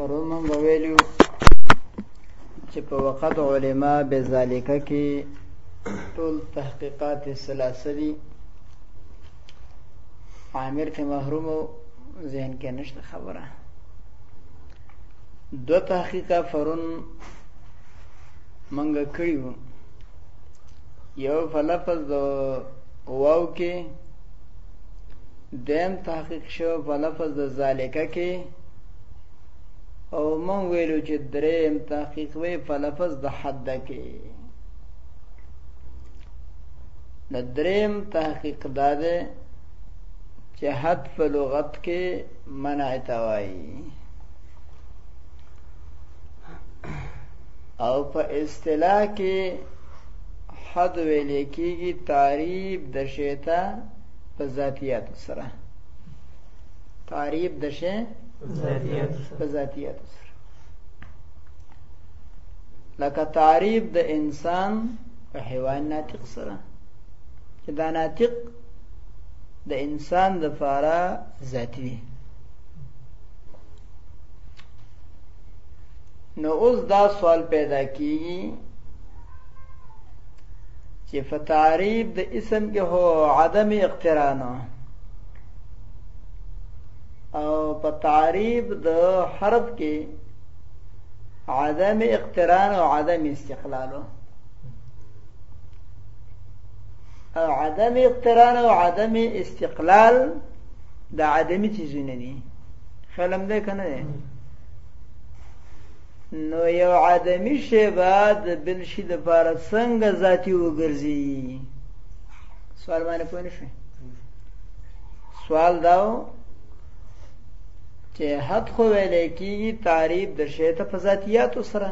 پرون مونږ ویلو چې په وخت علما به ذالیکه کې ټول تحقیقات سلاسلی عامر ته محروم ذهن کې نشته خبره دو تحقیقا فرون منګه کړی وو یو فلفظ واو کې دیم تحقیق شو په لفظ د ذالک کې او مونږ ویلو چې دریم تحقیق وی په لفظ د حد کې د دریم تحقیق دا ده چې حد په لغت کې منع توایي او په اصطلاح کې حد ویل کېږي تعریب د شیطان په ذاتیاتو سره تعریب د شی په ذاتیاتو سره لکه تعریب د انسان په حیوان ناطق سره چې دا ناطق د انسان د فاره ذاتی دی نو اوس دا سوال پیدا کیږي چې په تعریب د اسم کې هو عدم اقتران او په تعریب د حرف کې عدم اقتران او عدم استقلال او عدم اقتران او عدم استقلال د عدمي چیزونه دي خلم ده کنه نو یو عدمی شی به د بل شي لپاره څنګه ذاتي وګرځي سوال باندې پوه نه شئ سوال داو چې حد خو ویل کېږي تعریف د شی ته په ذاتیاتو سره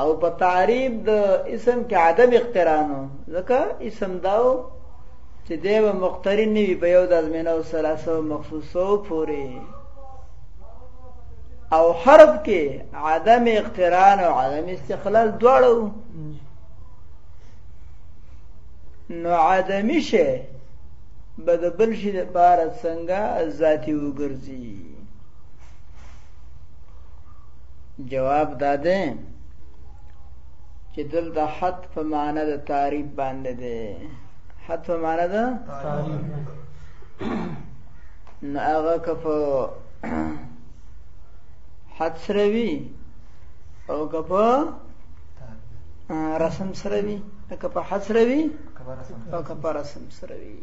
او په تعریف د اسم کې عدم اقترانو ځکه اسم داو چې دی به مقترن نه وي په یو د ازمینه او سلاسه مخصوصو پورې او حرف کې عدم اقتران او عدم استقلال دواړه نو عدمی شي به د بل شي لپاره څنګه ذاتي وګرځي جواب دا ده چې دلته حد په معنا د تعریف باندې ده حد په معنا ده تعریف نو هغه که په حد سره وي او که په رسم سره وي که په حد سره وي او که په رسم سره وي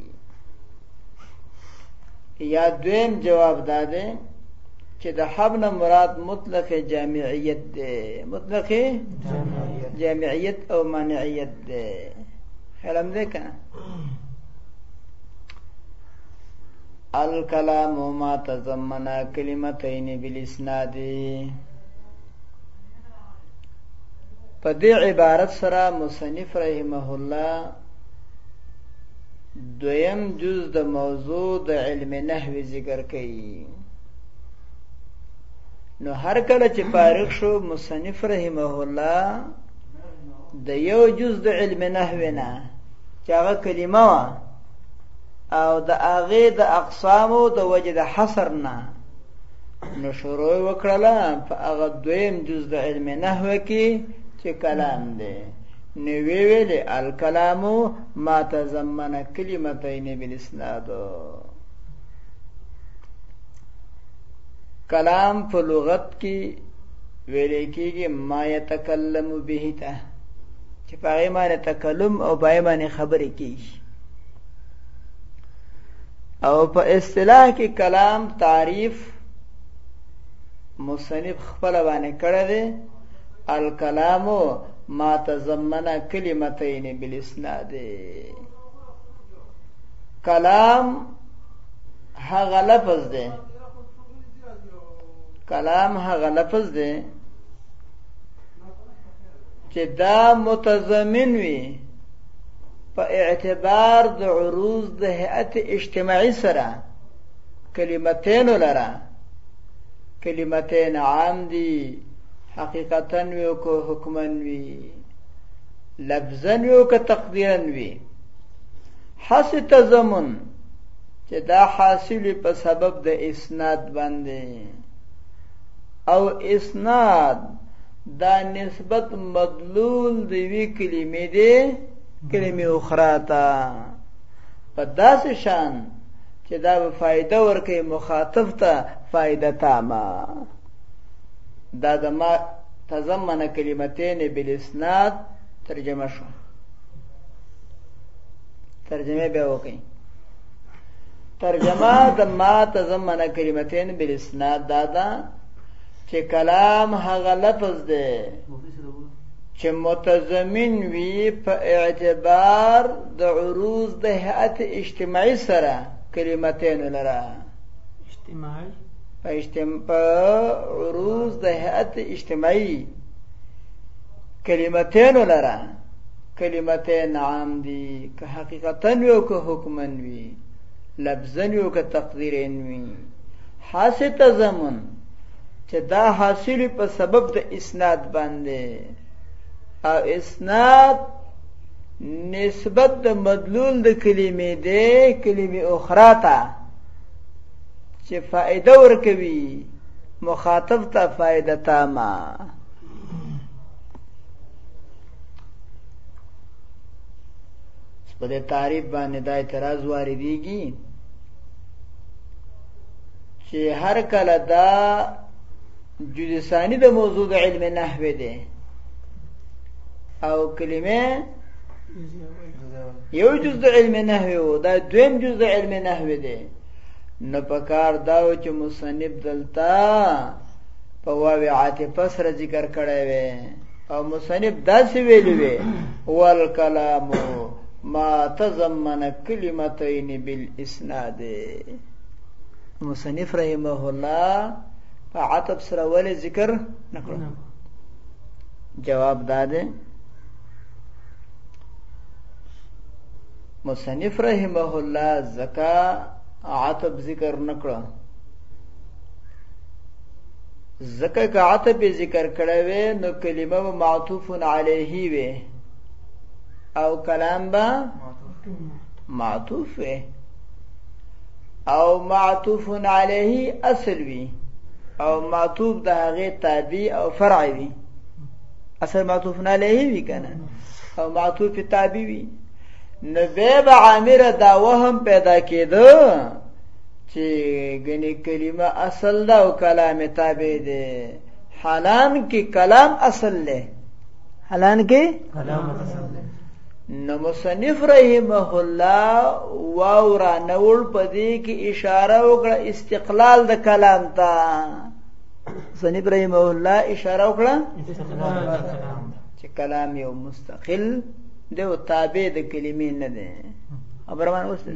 یا دویم جواب دا دی چې د حب نه مراد مطلق جامعیت دی مطلق جامعیت او منعیت دی خیال هم دی که نه الکلام ما تضمن کلمتين بالاسناد په دې عبارت سره مصنف رحمه الله دویم جز د موضوع د علم نحو ذکر کړي نو هر کله چې فارغ شو مصنف رحمه الله د یو جز د علم نحو نه چې هغه کلمه وه او د هغه د اقسامو د وجه د حصر نه نو شروع وکړله په هغه دویم جز د علم نحو کې چې کلام دی نو وی ویل الکلام ما تضمن کلمتین بالاسناد کلام په لغت کې ویل کېږي ما يتکلم به ته چې پای باندې تکلم او پای باندې خبرې کیږي او په اصطلاح کې کلام تعریف مصنف خپل باندې کړی دی الکلام ما تضمن کلمتین بالاسناد کلام هغه لفظ دی کلام هغه لفظ دی چې دا متضمن وي په اعتبار د عروض د هيئت اجتماعي سره کلمتين لره کلمتين عام دي حقیقتا وي او که حکما وي لفظا وي او که تقدیرا وي حس تضمن چې دا حاصل په سبب د اسناد باندې او اسناد دا نسبت مدلول د یوې کلمې دی کلمې اخرا ته په داسې شان چې دا به فایده ورکوي مخاطب ته فایده تامه دا د ما تضمن کلمتین بالاسناد ترجمه شو ترجمه به وکړئ ترجمه د ما تزمنه کلمتين بالاسناد دا ده چې کلام هغه لفظ دی چې متضمن وي په اعتبار د عروض د هيئت اجتماعي سره کلمتين لره اجتماعي په اجتماع په عروض د هيئت اجتماعي کلمتين لره کلمتين عام دي که حقیقتاً وي او که حکماً وي، لفظاً وي او که تقدیراً وي، هسې تضمن چې دا حاصل په سبب د اسناد باندې او اسناد نسبت د مدلول د کلمې دی کلمې اخرى ته چې فائدہ ورکوي مخاطب ته فائدہ تامه په دې تعریف باندې د اعتراض واردېږي چې هر کله دا جزسانی د موضوع د علم نحو دی او کلمه یو جز د علم نحو او دا دویم جز د علم نحو دی نو پکار دا و چې مصنف دلته په واو عاطفه سره ذکر کړی وي او مصنف داسې ویلي وي والکلام ما تضمن کلمتین بالاسناد مصنف رحمه الله په عتب سره ولې ذکر نکړو جواب دا دی مصنف رحمه الله زکا عتب ذکر نکړو زکه که عتب ذکر کړی وي نو کلمه به معطوف علیه وي او کلام به معطوف وي او معطوف علیه اصل وي او معطوف د هغه تابع او فرع وي اصل معطوف علیه وي کنه او معطوف تابع وي نو به عامر دا وهم پیدا کېده چې ګنې کلمه اصل ده او کلام تابع دی حالان کې کلام اصل دی حالان کې کلام اصل دی نو مصنف رحمه الله واورا نور پدې کې اشاره وکړه استقلال د کلام ته مصنف رحمه الله اشاره وکړه استقلال د کلام چې کلام یو مستقل دی او تابع د کلمې نه دی خبره باندې وسته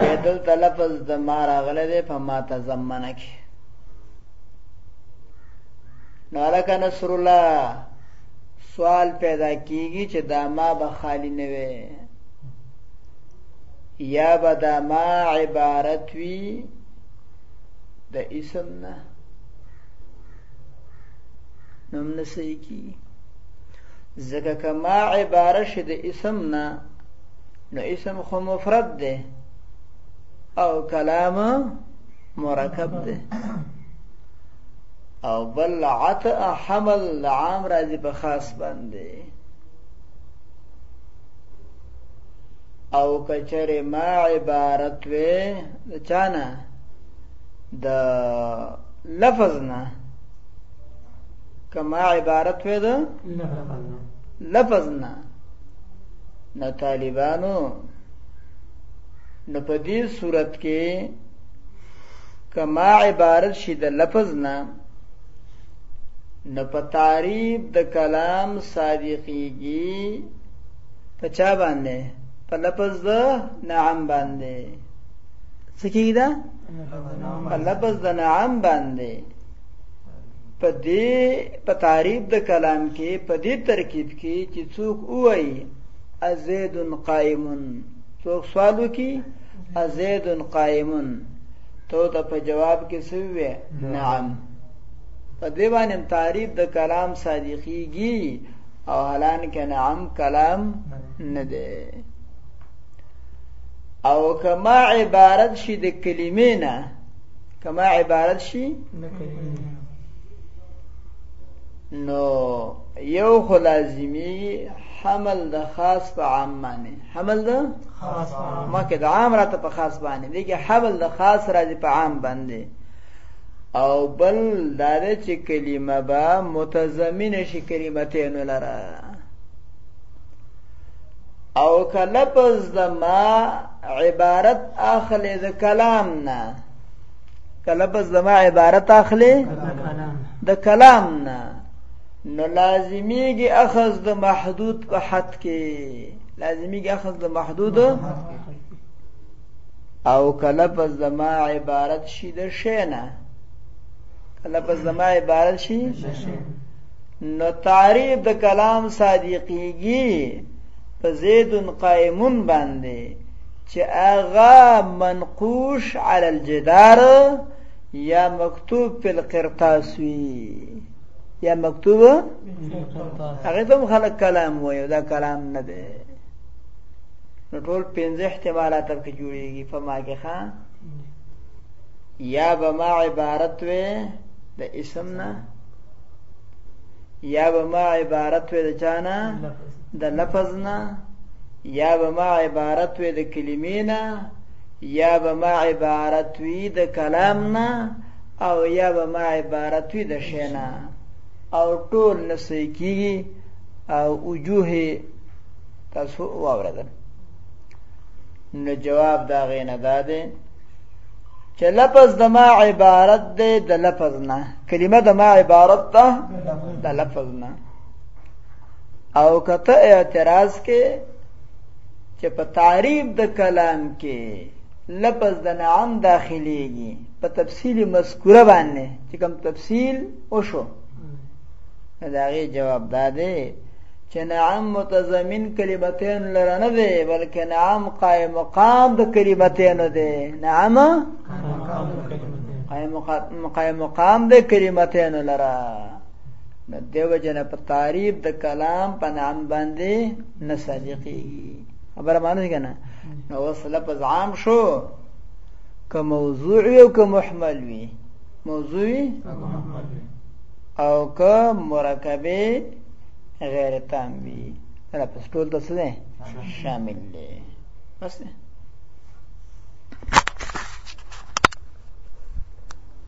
بدل تلفظ د ما راغله ده په ما تزمنه کې نو لکه نصر الله سوال پیدا کیږي چې دا ما به خالی نه وي یا به دا ما عبارت وي د اسم نه نو هم نه صحیح کېږي ځکه که ما عباره شي د اسم نه نو اسم خو مفرد دی او کلام مرکب دی او بل عطا حمل د عام راځي په خاص باندې او کچره ما عبارت وې چانه د لفظ نه کما عبارت وې ده لفظ نه نه طالبانو نو په دې صورت کې کما عبارت شي د لفظ نه نو په تعریف د کلام صادقیږي په چا باندې په لفظ د نعم باندې سکی دا په لفظ د نعم باندې په دې په تعریف د کلام کې په دې ترکیب کې چې څوک وای ازید قائم څوک سوال وکي ازید قائم تو ته په جواب کې سوي نعم په دې باندې تعریف د کلام صادقيږي او حالان کې نعم کلام نه دی او کما عبارت شي د کلمې نه کما عبارت شي نو یو خو لازمي حمل د خاص په عام باندې حمل د خاص په عام مکه د عام راته په خاص باندې دی کې حمل د خاص راځي په عام باندې او بل دا چې کلمه به متضمن شي کلمتین لره او که لفظ د ما عبارت اخلي د کلام نه که لفظ د ما عبارت اخلي د کلام نه نو لازمیږي اخذ د محدود په حد کې لازمیږي اخذ د محدود او که لفظ د ما عبارت شي د شی نه که لفظ د ما عبارت شي نو تعریف د کلام صادقیږي په زید قائمون باندې چې اغا منقوش علی الجدار یا مکتوب په القرطاس وی یا مکتوب هغه ته خلک کلام وایي دا کلام نه دی نو ټول پنځه احتمالات په جوړیږي په ما کې ښا یا به ما عبارت وې د اسم نه یا به ما عبارت وې د چانه د لفظ نه یا به ما عبارت وې د کلمې نه یا به ما عبارت وې د کلام نه او یا به ما عبارت وې د شی نه او ټول نسې کیږي او وجوه تاسو واوردل نو جواب دا غینه داده چې لفظ د ما عبارت دی د لفظ نه کلمه د ما عبارت ده د لفظ نه او کته اعتراض کې چې په تعریف د کلام کې لفظ د نعم داخليږي په تفصیل مذکوره باندې چې کوم تفصیل وشو دا غي جواب ده چې نعم متضمن کلمتین لره نه دی بلکې نعم قائم مقام د کلمتینو دی نعم قائم مقام قائم مقام د کلمتینو لره نو دیو جن په تعریف د کلام په نام باندې نه صادقېږي خبره معنی کنه نو اوس لفظ عام شو که موضوع وي او که محمل وي موضوع او که مرکبه غیر تام وي دا پس ټول د څه شامل دی بس